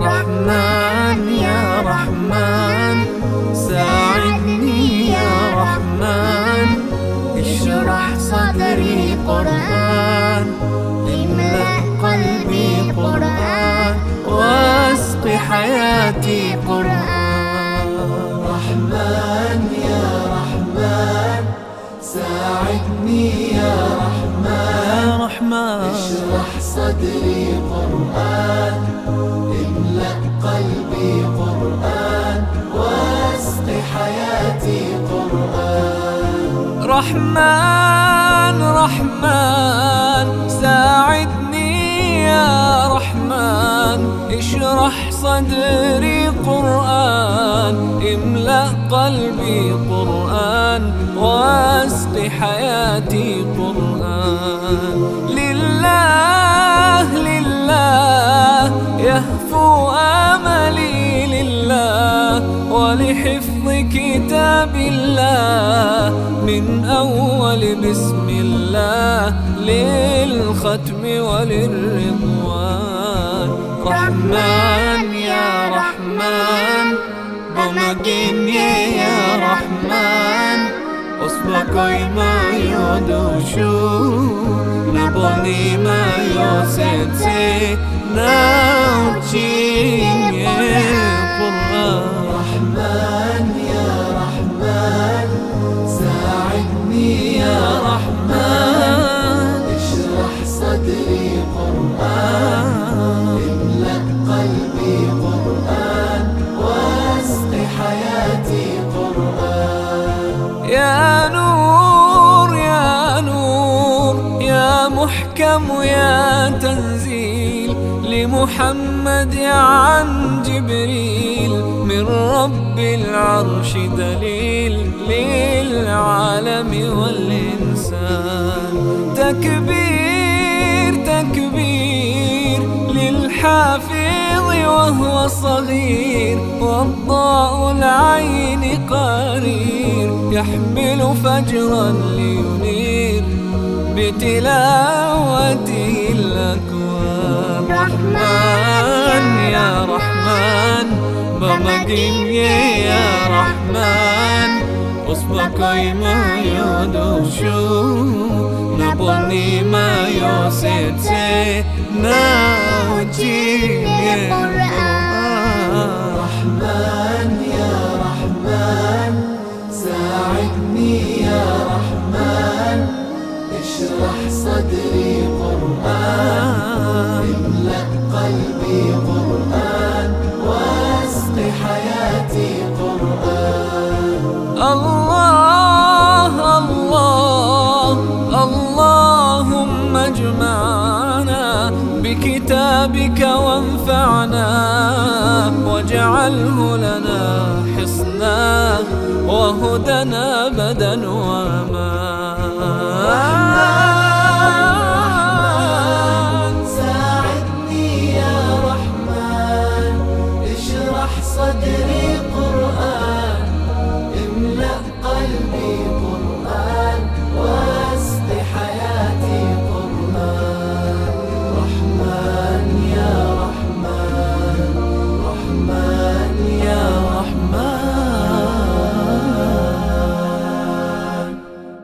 رحمن يا رحمن ساعدني يا رحمن. اشرح صدري قرآن املأ قلبي قرآن واسق حياتي قرآن. رحمن يا رحمن ساعدني يا رحمن صدري قرآن املأ قلبي قرآن واسق حياتي قرآن رحمن رحمن ساعدني يا رحمن. اشرح صدري قرآن املأ قلبي قرآن واسق حياتي قرآن. لله ولحفظ كتاب الله من أول بسم الله للختم وللرضوان. رحمن يا رحمن بمجيني يا رحمن أصبحك ما يدوشو نبني ما يوسيتي نوتين حياتي قرآن. يا نور يا نور يا محكم يا تنزيل. لمحمد عن جبريل. من رب العرش دليل للعالم والإنسان. تكبير تكبير للحافظ وهو صغير. قرير يحمل فجرا لينير بتلاوته الأكوان. رحمن يا رحمن بمجين يا رحمن أصبك ما يدوشو نبني ما يوسيتي ناوتي رحمن صدري قرآن. املأ قلبي قرآن. واسق حياتي قرآن. الله الله اللهم اجمعنا بكتابك وانفعنا. واجعله لنا حصنا وهدنا بدا وما صدري.